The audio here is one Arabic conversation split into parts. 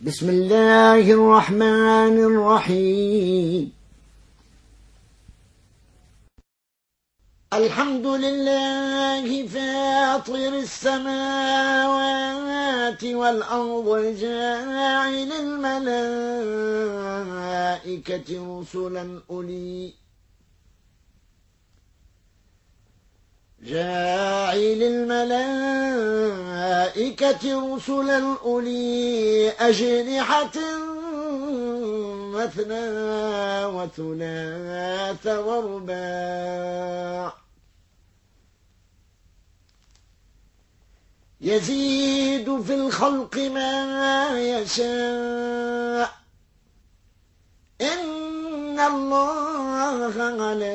بسم الله الرحمن الرحيم. الحمد لله فاطر السماوات والأرض جاعل الملائكة رسلا أولي جاعل الملائكة رسلا أولي أجنحة مثنى وثلاث ورباع. يزيد في الخلق ما يشاء. الله على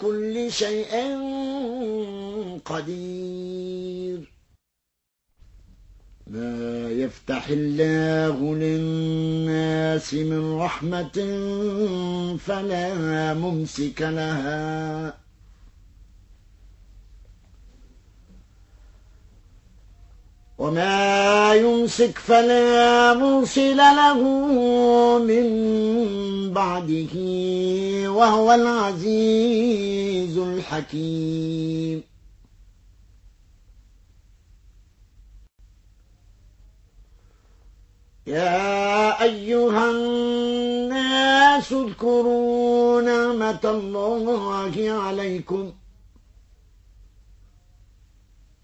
كل شيء قدير. ما يفتح الله للناس من رحمة فلا ممسك لها. وما يمسك فلا مرسل له من بعده وهو العزيز الحكيم. يا أيها الناس اذكروا نعمة الله عليكم.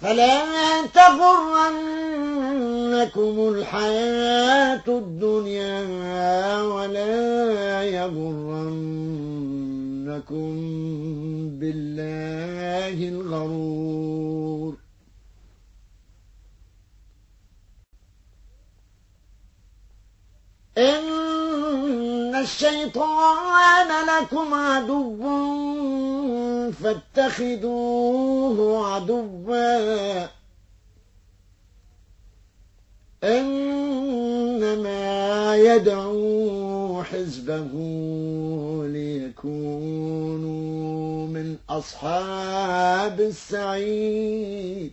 فلا تغرنكم الحياة الدنيا ولا يغرنكم بالله الغرور. إن الشيطان لكم عدو فاتخذوه عدوا. إنما يدعو حزبه ليكونوا من أصحاب السعيد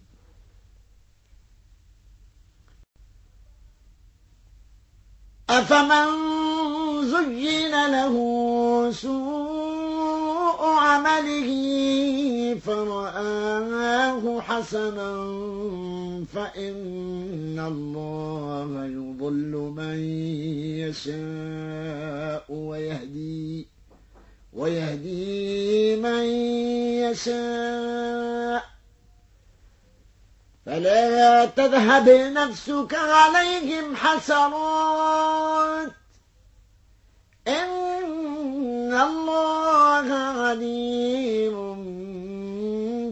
أفمن زين له سوء عمله فرآه حسنا فإن الله يضل من يشاء ويهدي ويهدي من يشاء فلا تذهب نفسك عليهم حسرات. إن الله عليم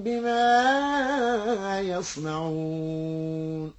بما يصنعون.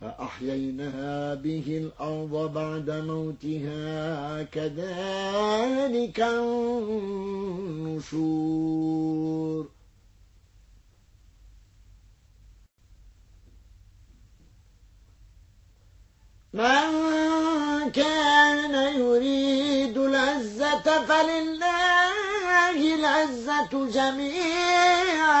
فأحيينا به الأرض بعد موتها كذلك النشور. من كان يريد العزة فلله العزة جميعا.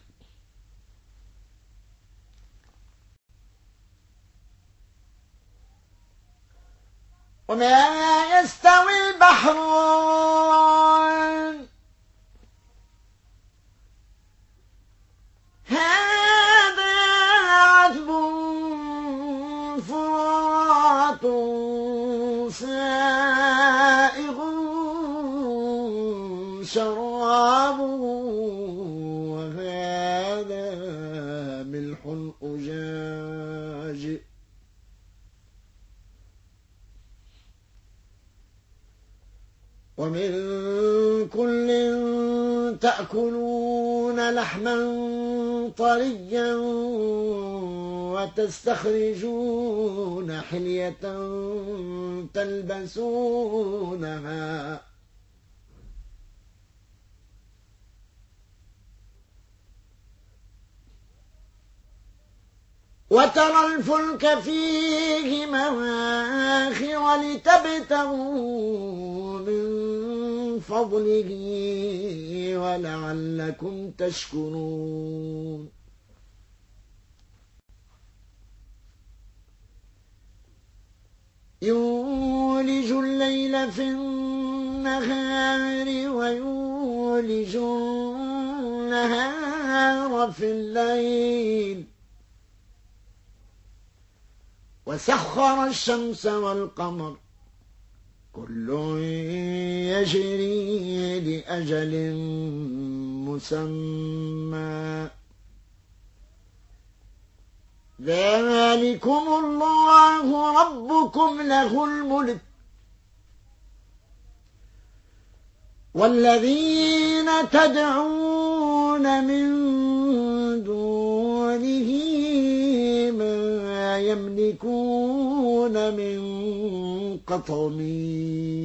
وما يستوي البحران طريا وتستخرجون حلية تلبسونها. وترى الفلك فيه مواخر لتبتغوا من فضله ولعلكم تشكرون. يولج الليل في النهار ويولج النهار في الليل. وسخر الشمس والقمر. كل يجري لأجل مسمى. ذلكم الله ربكم له الملك والذين تدعون من دونه ما يملكون من قطمير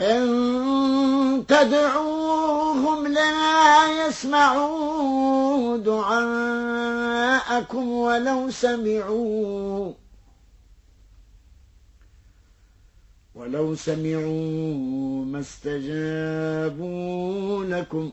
إن تدعوهم لا يسمعوا دعاءكم ولو سمعوا ولو سمعوا ما استجابوا لكم.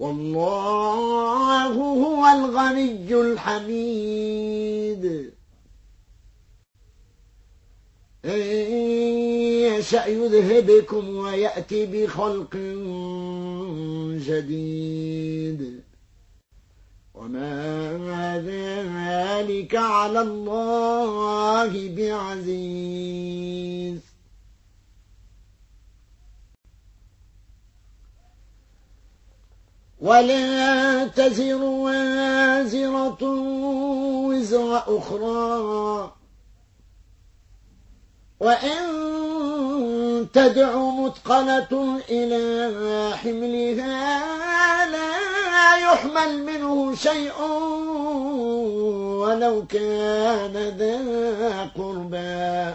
والله هو الغني الحميد. إن يشأ يذهبكم ويأتي بخلق جديد. وما ذلك على الله بعزيز. ولا تزر وازرة وزر أخرى. وإن تدع مثقلة إلى حملها لا يحمل منه شيء ولو كان ذا قربى.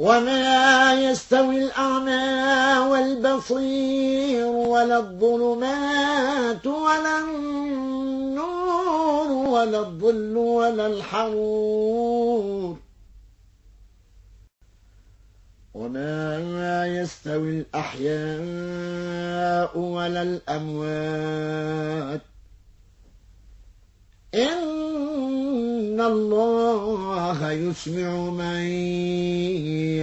وما يستوي الأعمى والبصير ولا الظلمات ولا النور ولا الظل ولا الحرور. وما يستوي الأحياء ولا الأموات. إن الله يسمع من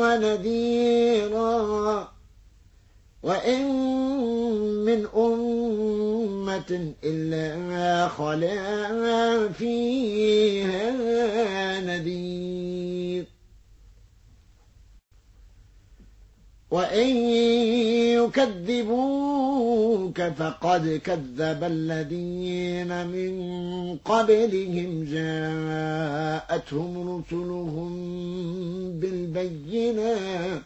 ونذيرا. وإن من أمة إلا خلا فيها نذير. وإن يكذبوك فقد كذب الذين من قبلهم جاءتهم رسلهم بالبينات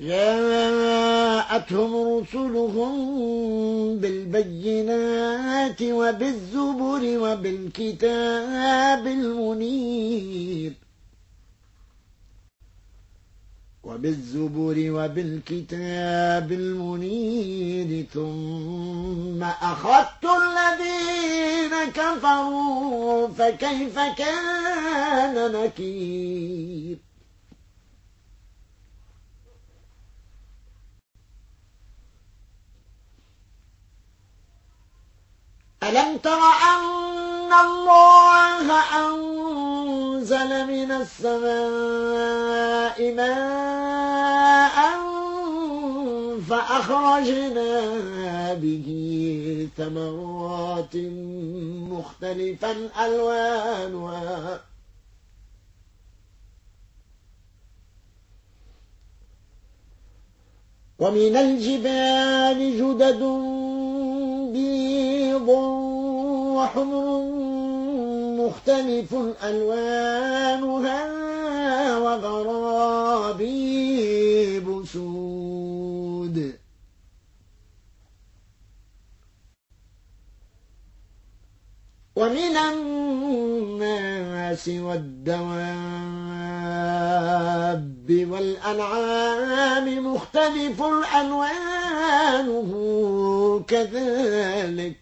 جاءتهم رسلهم بالبينات وبالزبر وبالكتاب المنير وبالزبر وبالكتاب المنير ثم أخذت الذين كفروا فكيف كان نكير؟ ألم تر أن الله أنزل من السماء ماء فأخرجنا به ثمرات مختلفا ألوانها. ومن الجبال جدد بيض وحمر مختلف ألوانها وغرابيب سود. ومن الناس الناس والدواب والأنعام مختلف ألوانه كذلك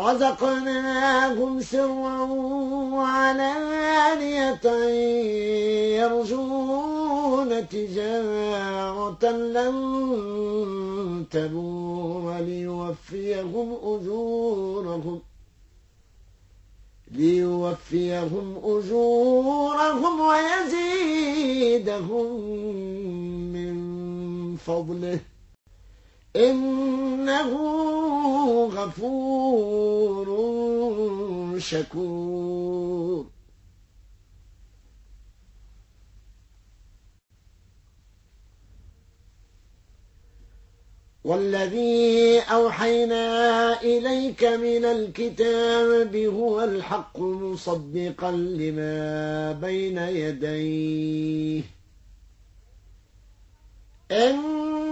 رزقناهم سرا وعلانية يرجون تجارة لن تبور ليوفيهم أجورهم ليوفيهم أجورهم ويزيدهم من فضله إنه غفور شكور. والذي أوحينا إليك من الكتاب هو الحق مصدقا لما بين يديه. إن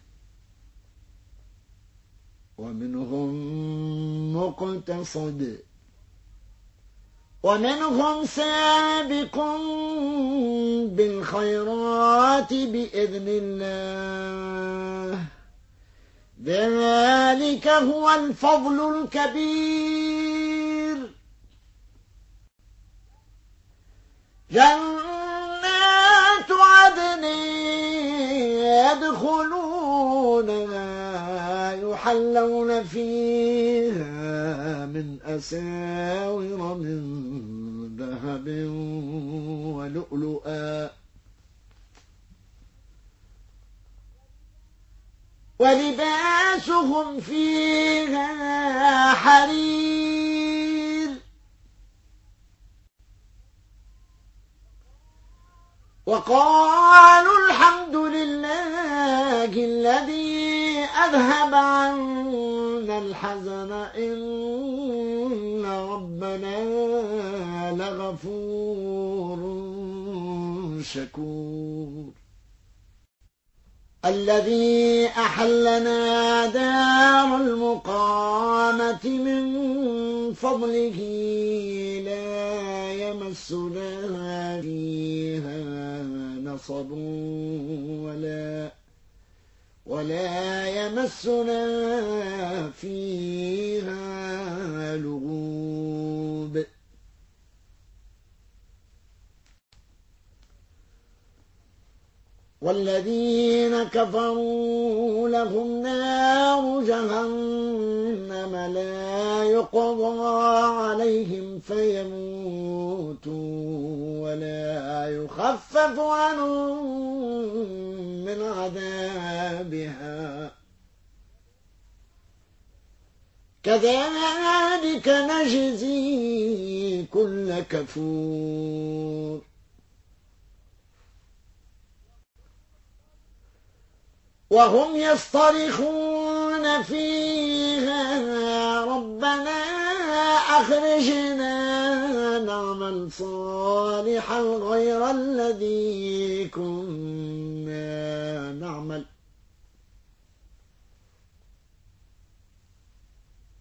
ومنهم مقتصد. ومنهم سابق بالخيرات بإذن الله. ذلك هو الفضل الكبير. جنات عدن يدخلونها. يحلون فيها من أساور من ذهب ولؤلؤا. ولباسهم فيها حرير. الحزن إن ربنا لغفور شكور الذي أحلنا دار المقامة من فضله لا يمسنا فيها نصب ولا ولا يمسنا فيها لغوب. والذين كفروا لهم نار جهنم لا يقضى عليهم فيموتوا ولا يخفف عنهم من عذابها. كذلك نجزي كل كفور. وهم يصطرخون فيها ربنا أخرجنا نعمل صالحا غير الذي كنا نعمل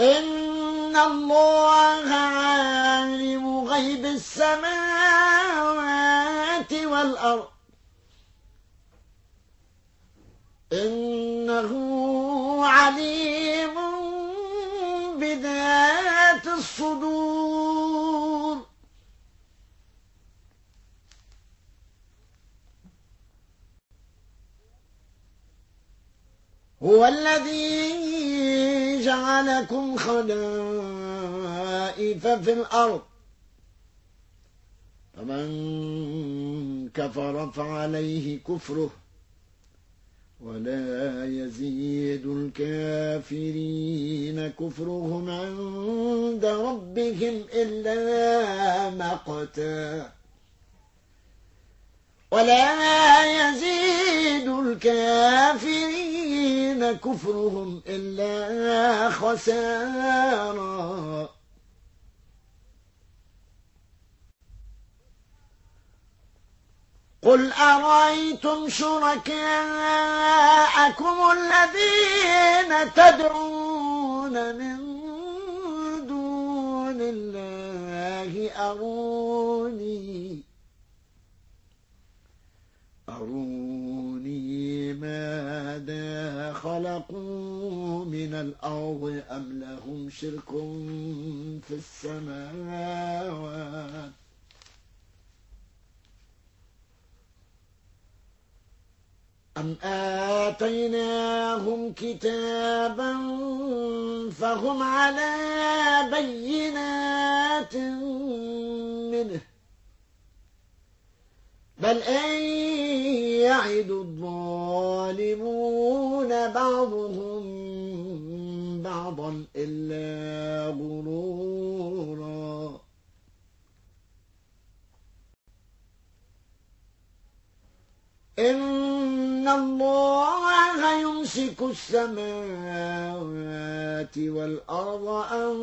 إن الله عالم غيب السماوات والأرض. إنه عليم بذات الصدور. هو الذي جعلكم خلائف في الأرض. فمن كفر فعليه كفره ولا يزيد الكافرين كفرهم عند ربهم إلا مقتا. ولا يزيد الكافرين كفرهم إلا خسارا. قل أرأيتم شركاءكم الذين تدعون من دون الله أروني أروني ماذا خلقوا من الأرض أم لهم شرك في السماوات؟ أم آتيناهم كتابا فهم على بينات منه؟ بل أن يعد الظالمون بعضهم بعضا إلا غرورا. إن الله يمسك السماوات والأرض أن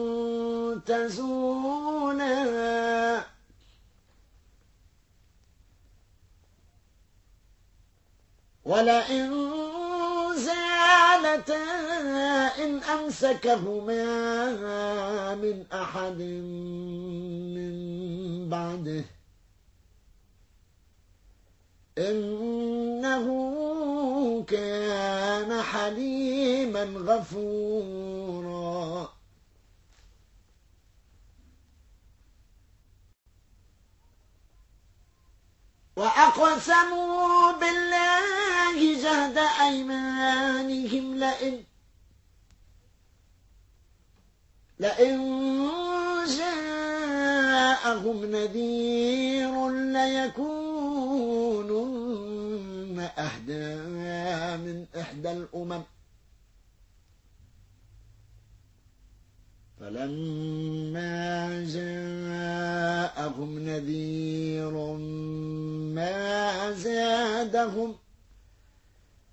تزولا ولئن زالتا إن أمسكهما من أحد من بعده. إنه كان حليما غفورا. وأقسموا أيمانهم لئن لئن جاءهم نذير ليكونن أهدى من إحدى الأمم. فلما جاءهم نذير ما زادهم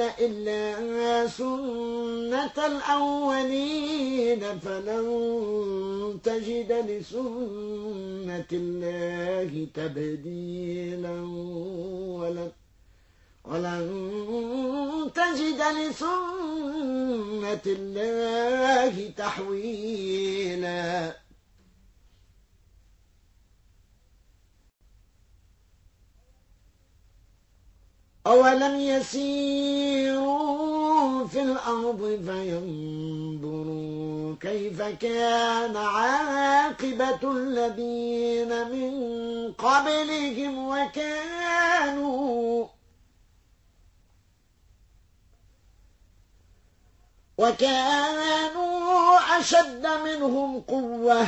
إلا سنة الأولين فلن تجد لسنة الله تبديلا ولن ولن تجد لسنة الله تحويلا. أولم يسيروا في الأرض فينظروا كيف كان عاقبة الذين من قبلهم وكانوا وكانوا أشد منهم قوةً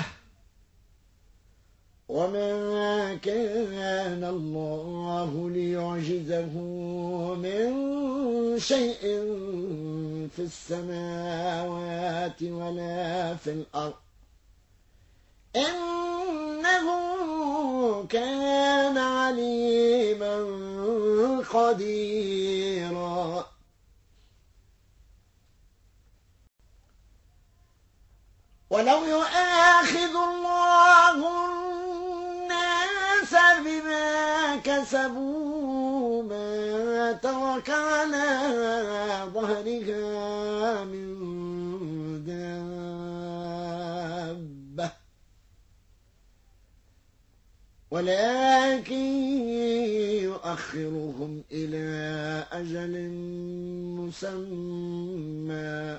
وما كان الله ليعجزه من شيء في السماوات ولا في الأرض إنه كان عليما قديرا ولو يؤاخذ الله بما كسبوا ما ترك على ظهرها من دابة. ولكن يؤخرهم إلى أجل مسمى.